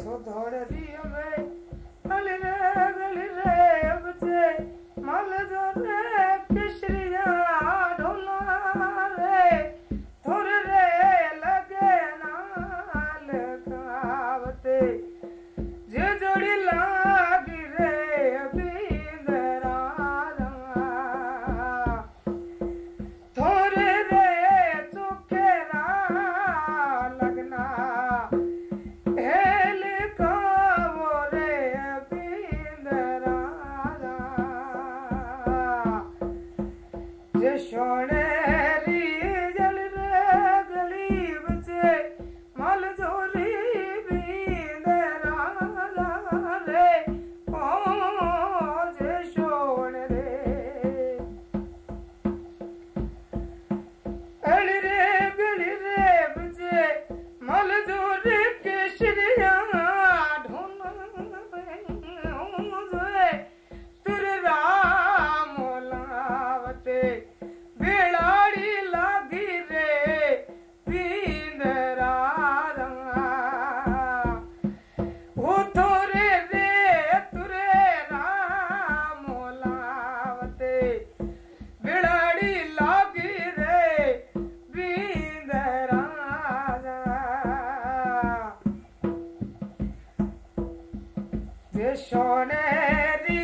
सुधोरियो में हलिने गलिने अब मल जोरे ready.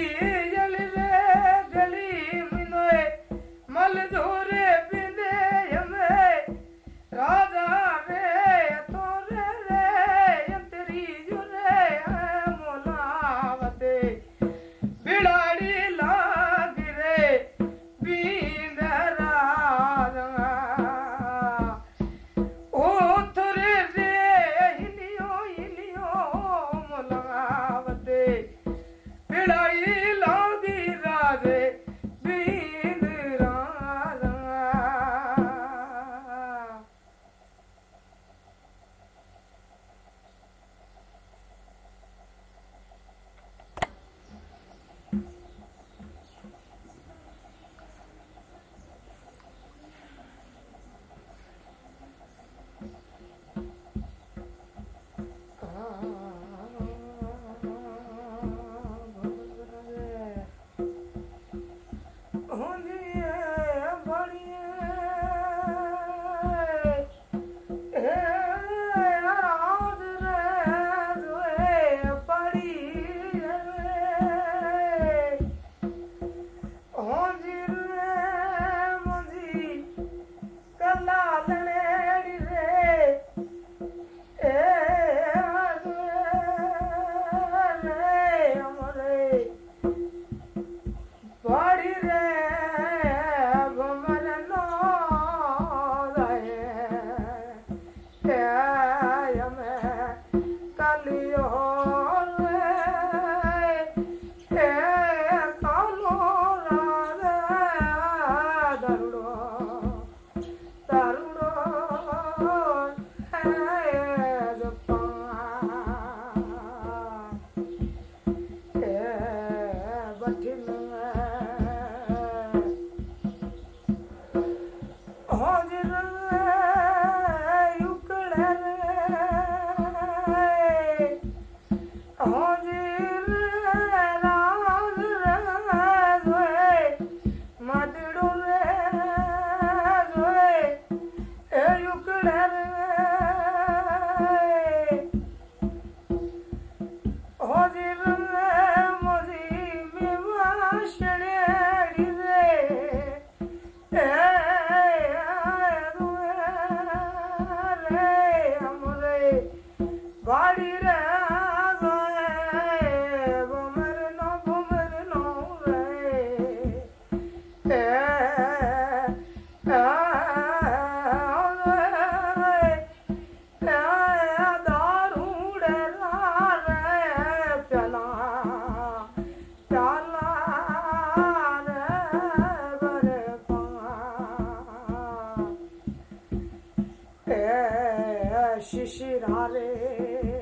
शिशिर हरे।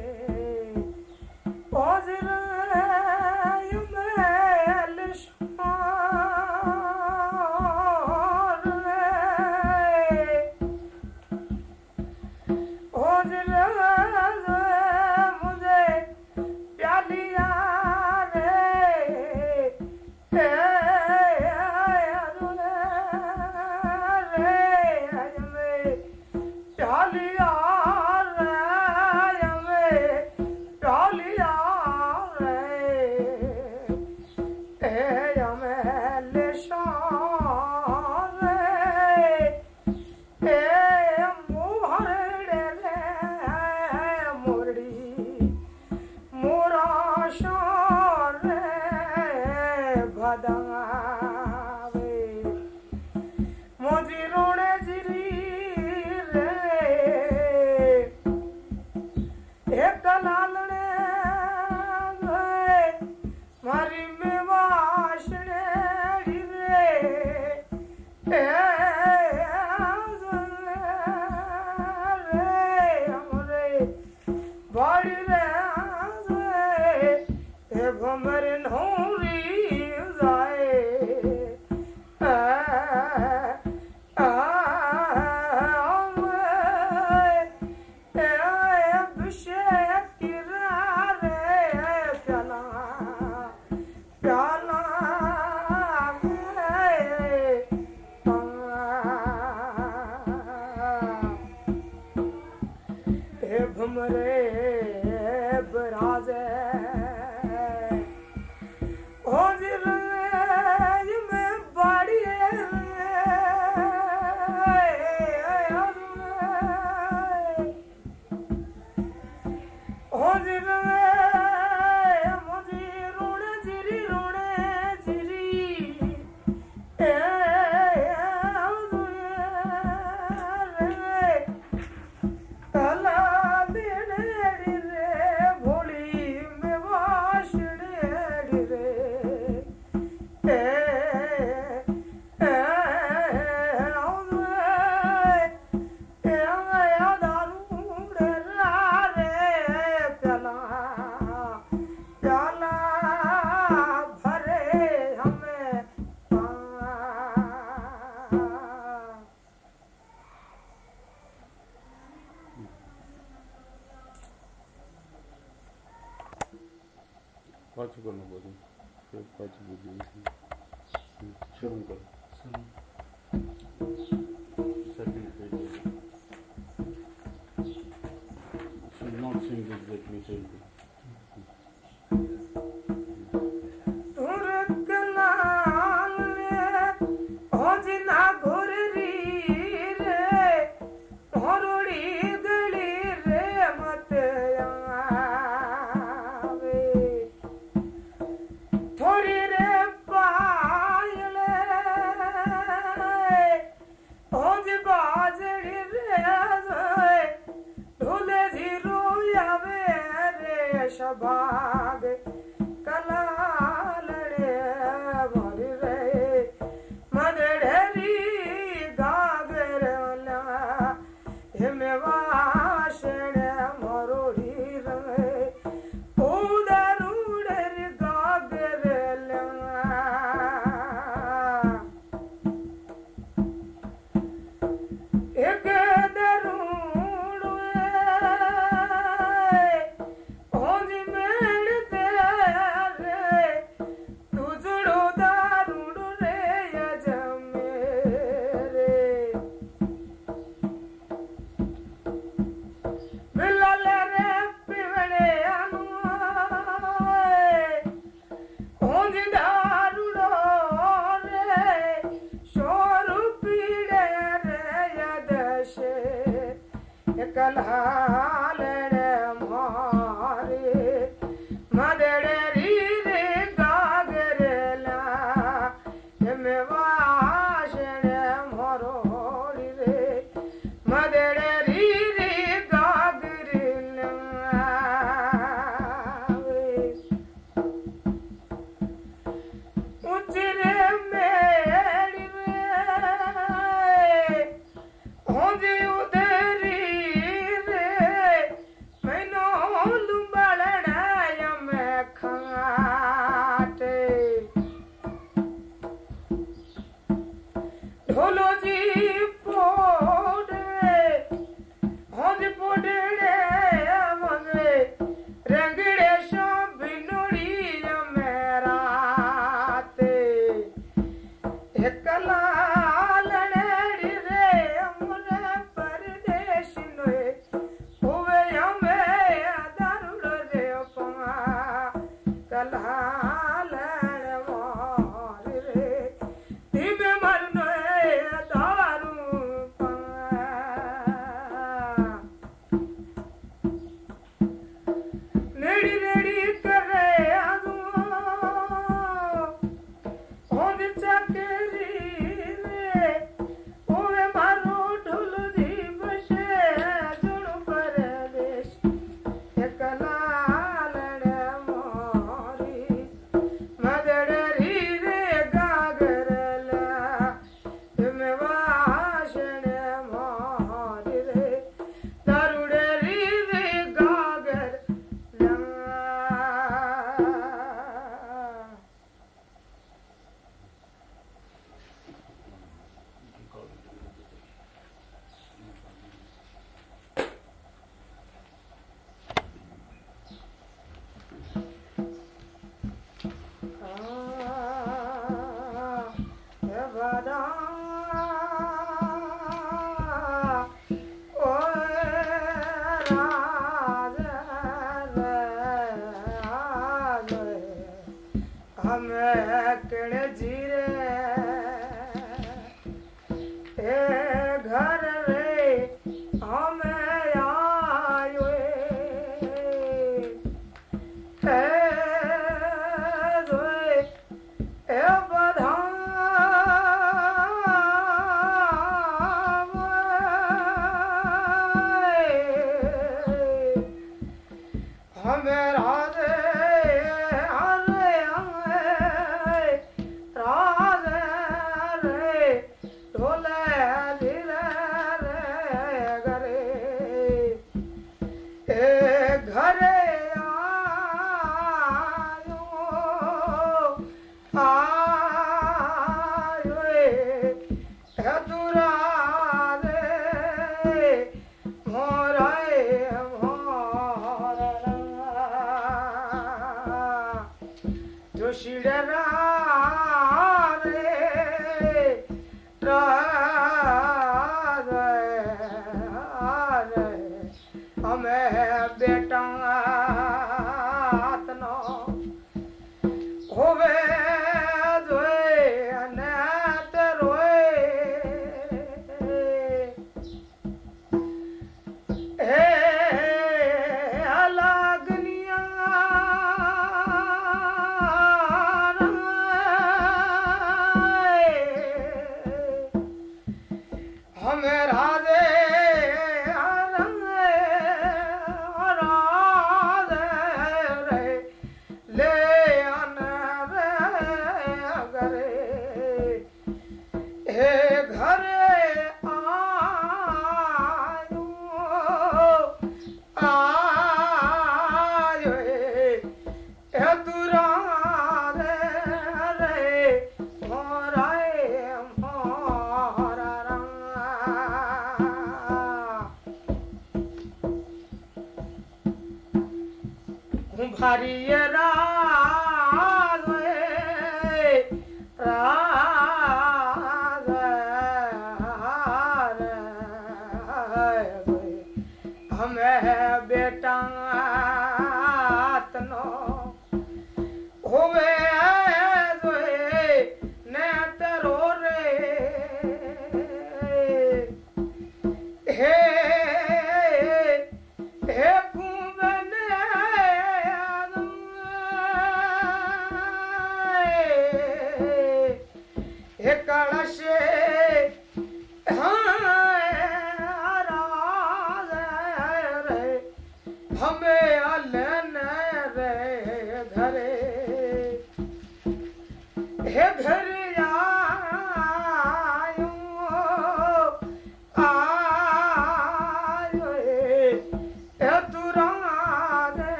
बेटा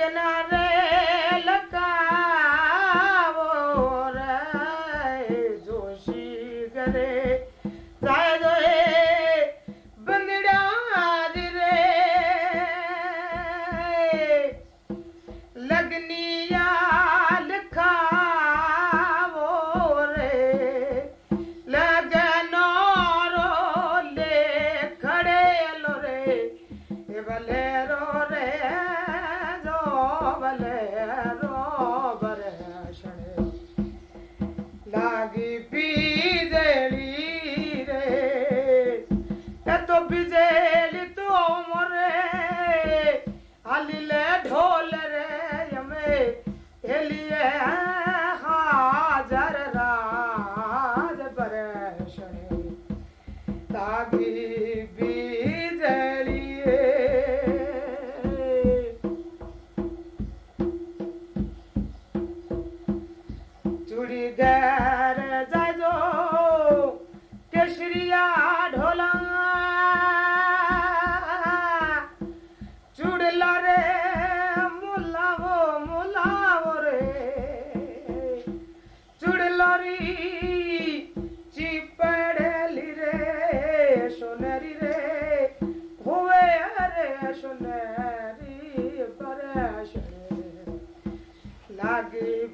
ಜನಾರೇ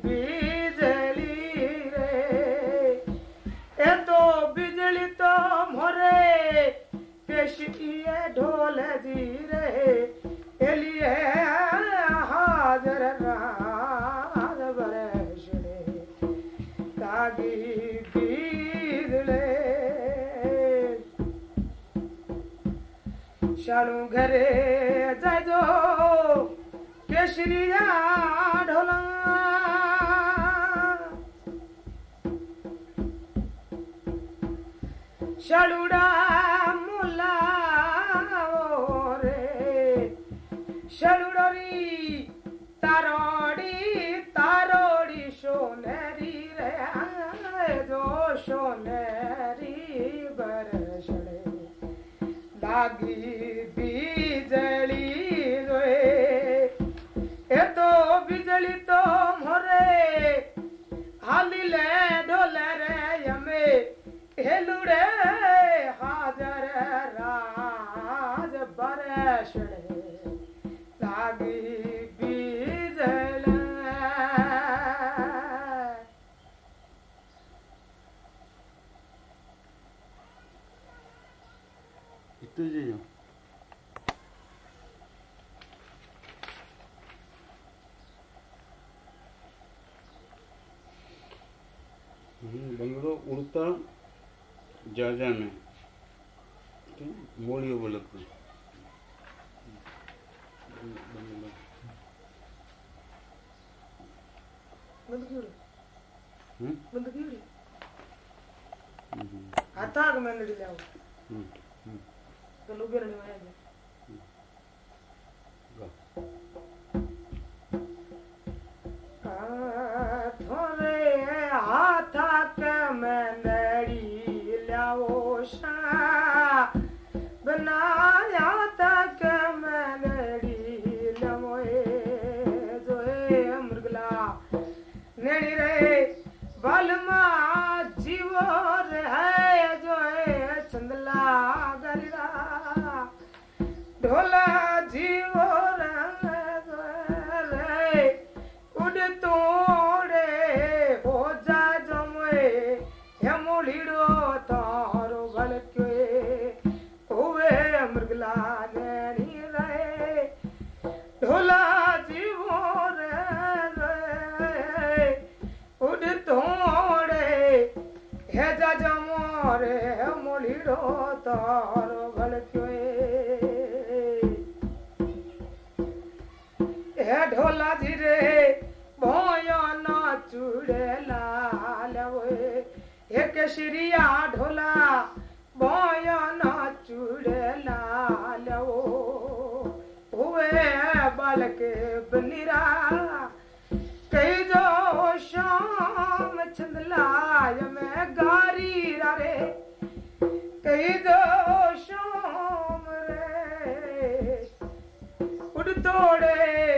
বিজলি রে এত বিজলি তো মরে কেশিয়ে ঢোল রে এলিয়ে হাজর রাজ বরেশ রে কাগি বিজলে। শালু ঘরে যাই কেশরিয়া Chalo. બંગલો ઉડતા જાજાને મોળીઓ બલકતું ಹತ್ತಾಗ ಮೇಲೆ ಹಿಡಿಲಿ ಅವು ಗಲುಬೆ ನಡುವೆ ढोला जीव तोजा जमो हेमो तारो भलकियो मृगला नी रे ढोला जीव त मोरे मीरो तारो भलकियो रे भोयो चूड़े लाल एक श्रिया ढोला भोयो ना चूड़े लाल हुए बल के बनिरा कही गारी रे कही जो शाम रे, उड़ तोड़े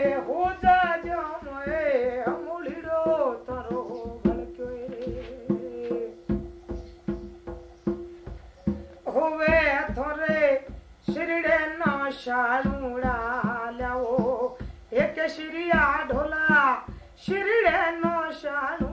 शाणुळा एक शिर्या ढोला शिरड़े नो शाणू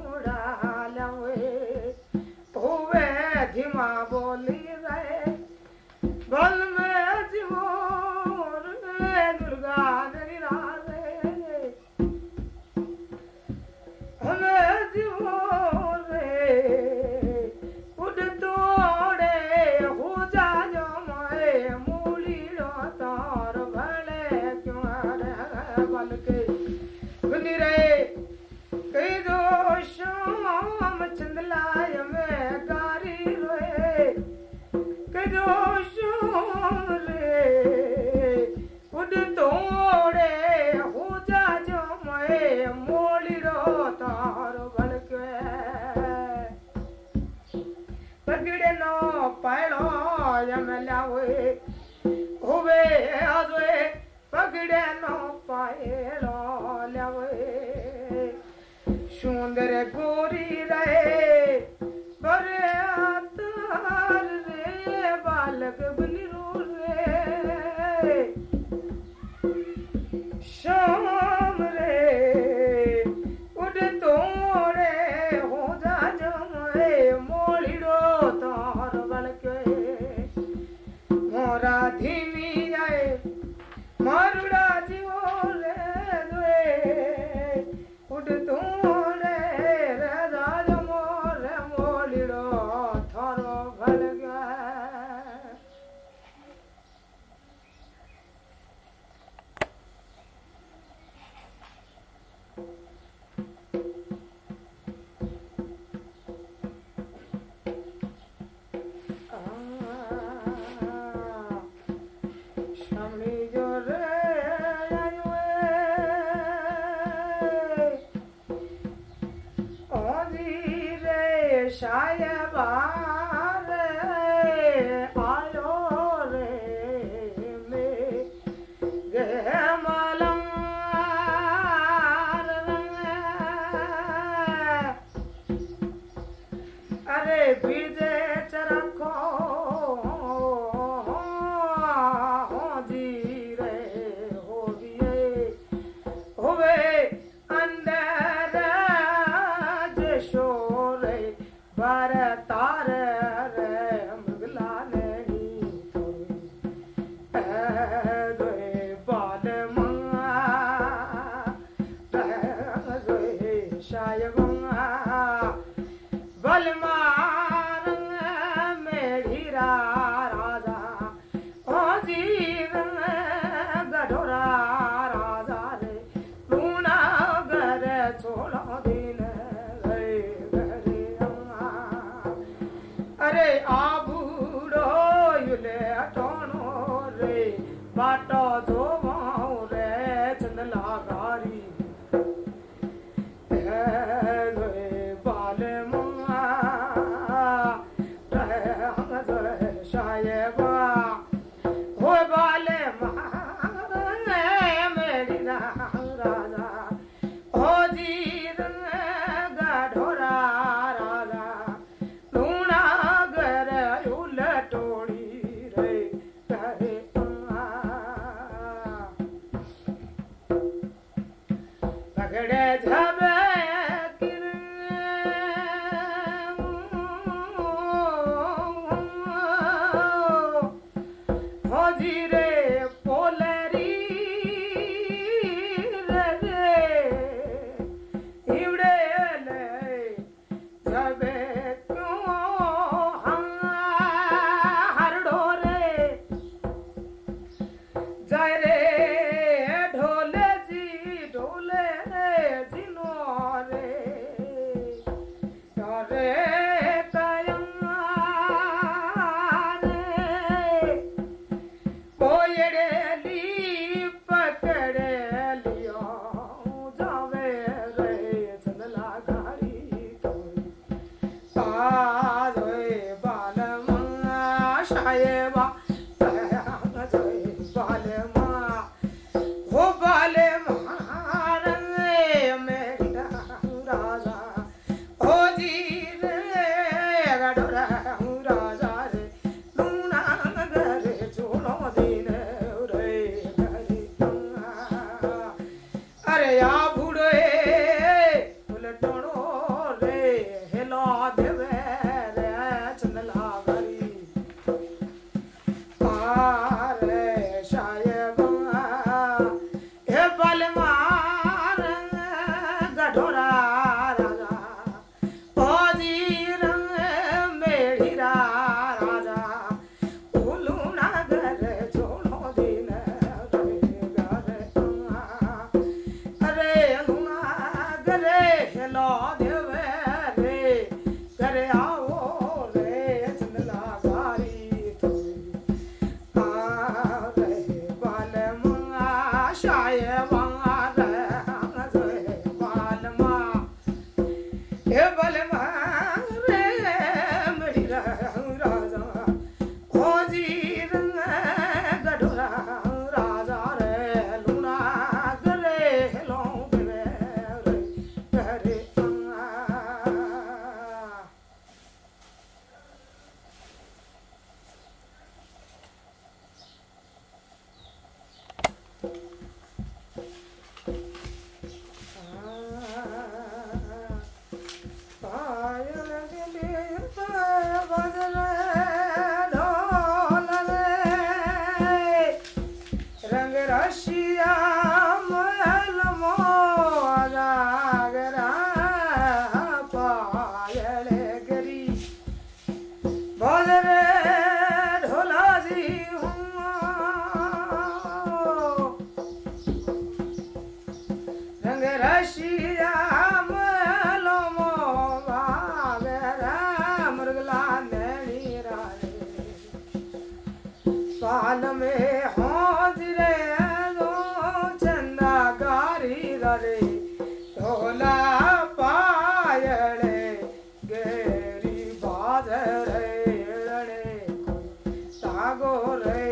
सागो रे।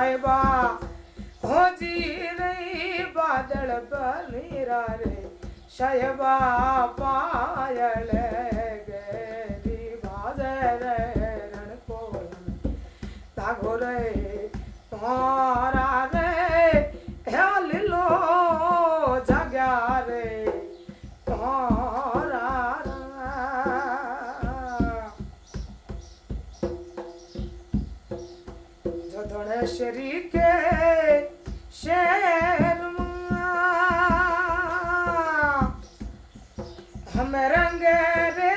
साहिबा हो जी रही बादल बनेरा रे। साहेबा, पायल गेरी, बादल रण को तागो रे, तुम्हारा शरी के शहर हम रंग रे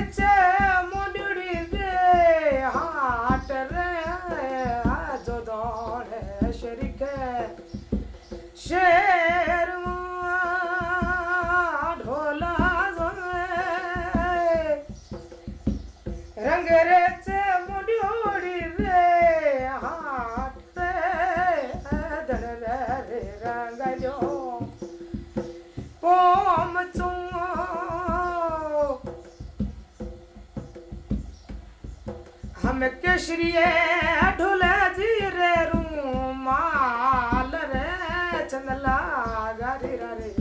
केशरी ढोल जी रे रू माल रे रे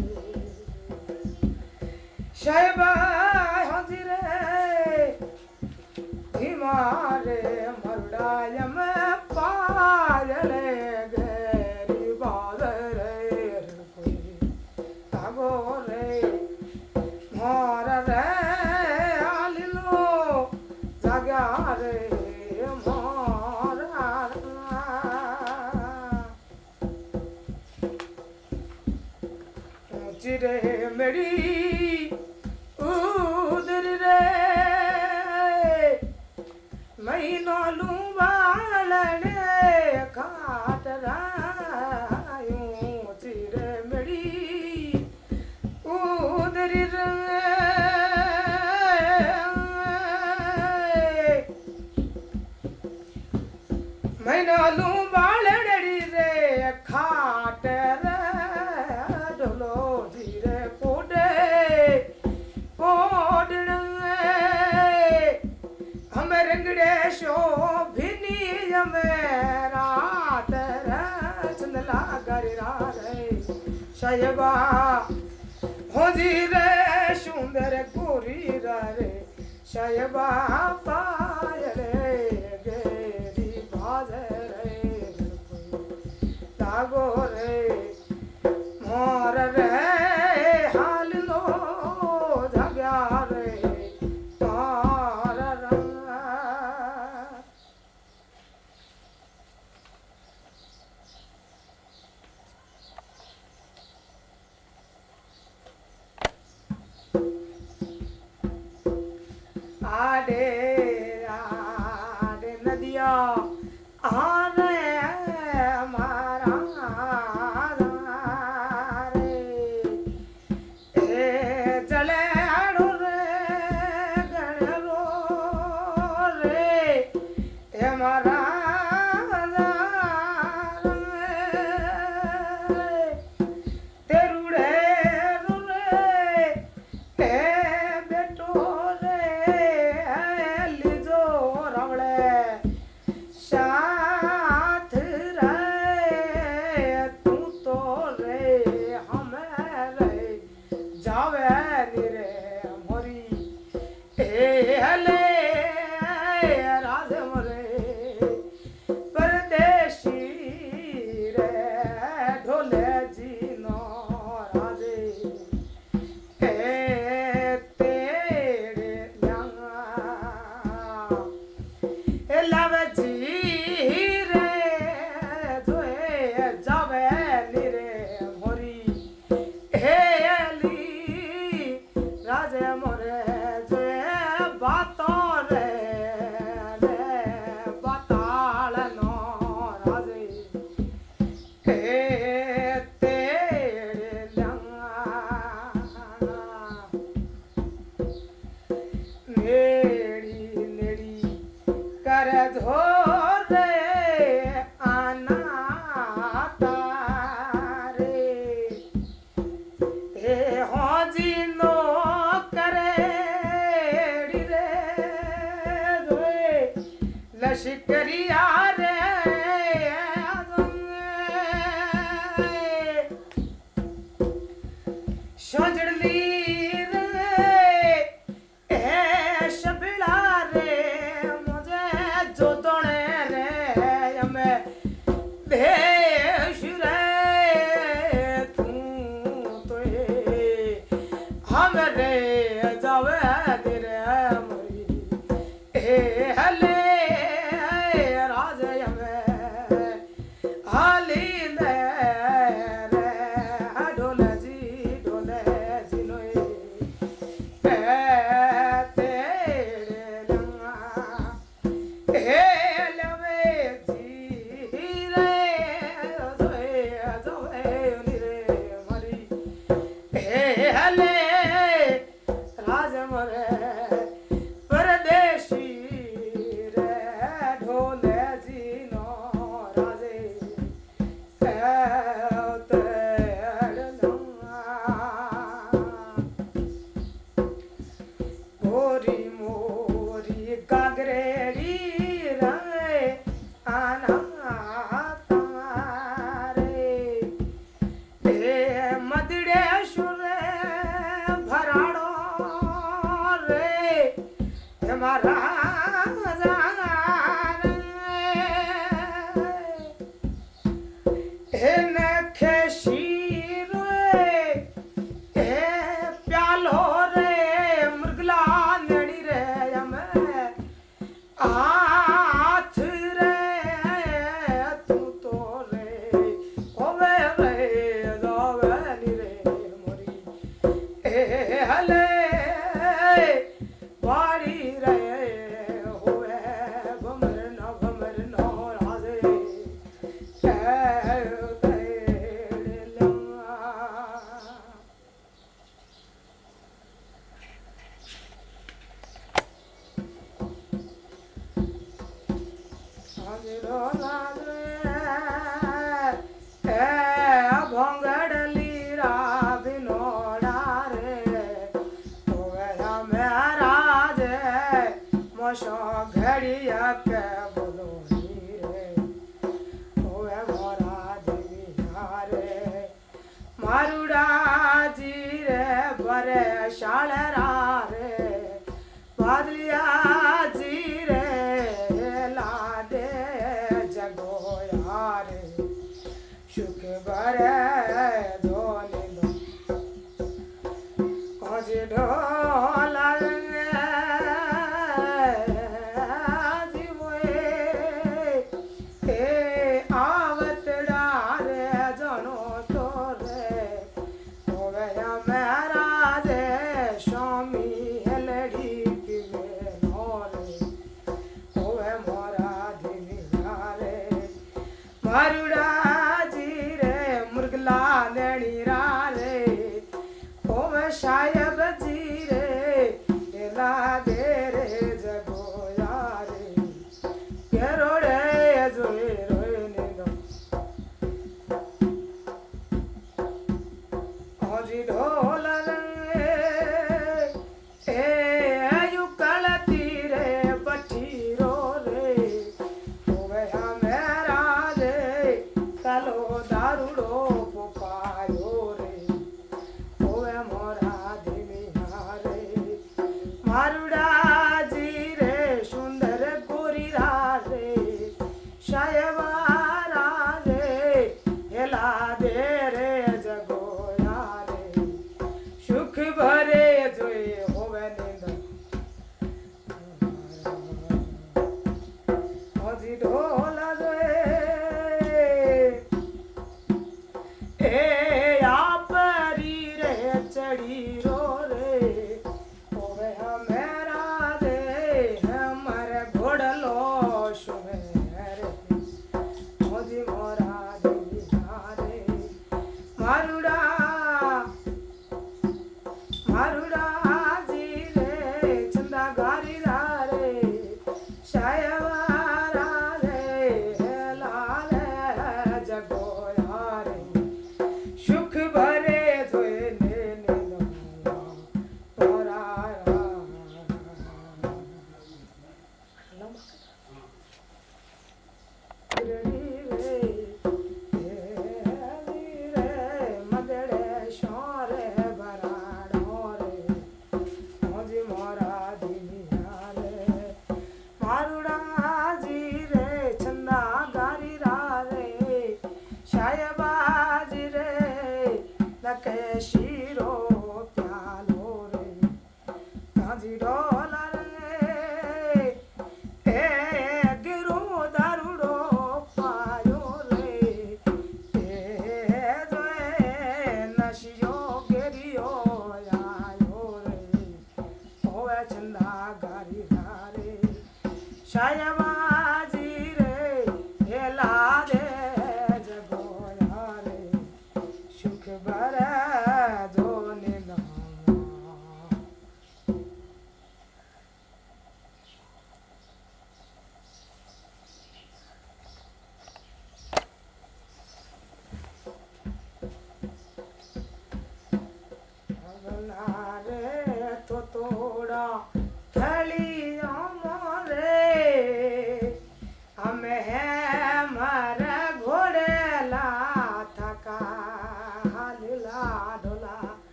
day, Mary. সাহেবা হজিরে সুন্দর করিরা রে সাহেবা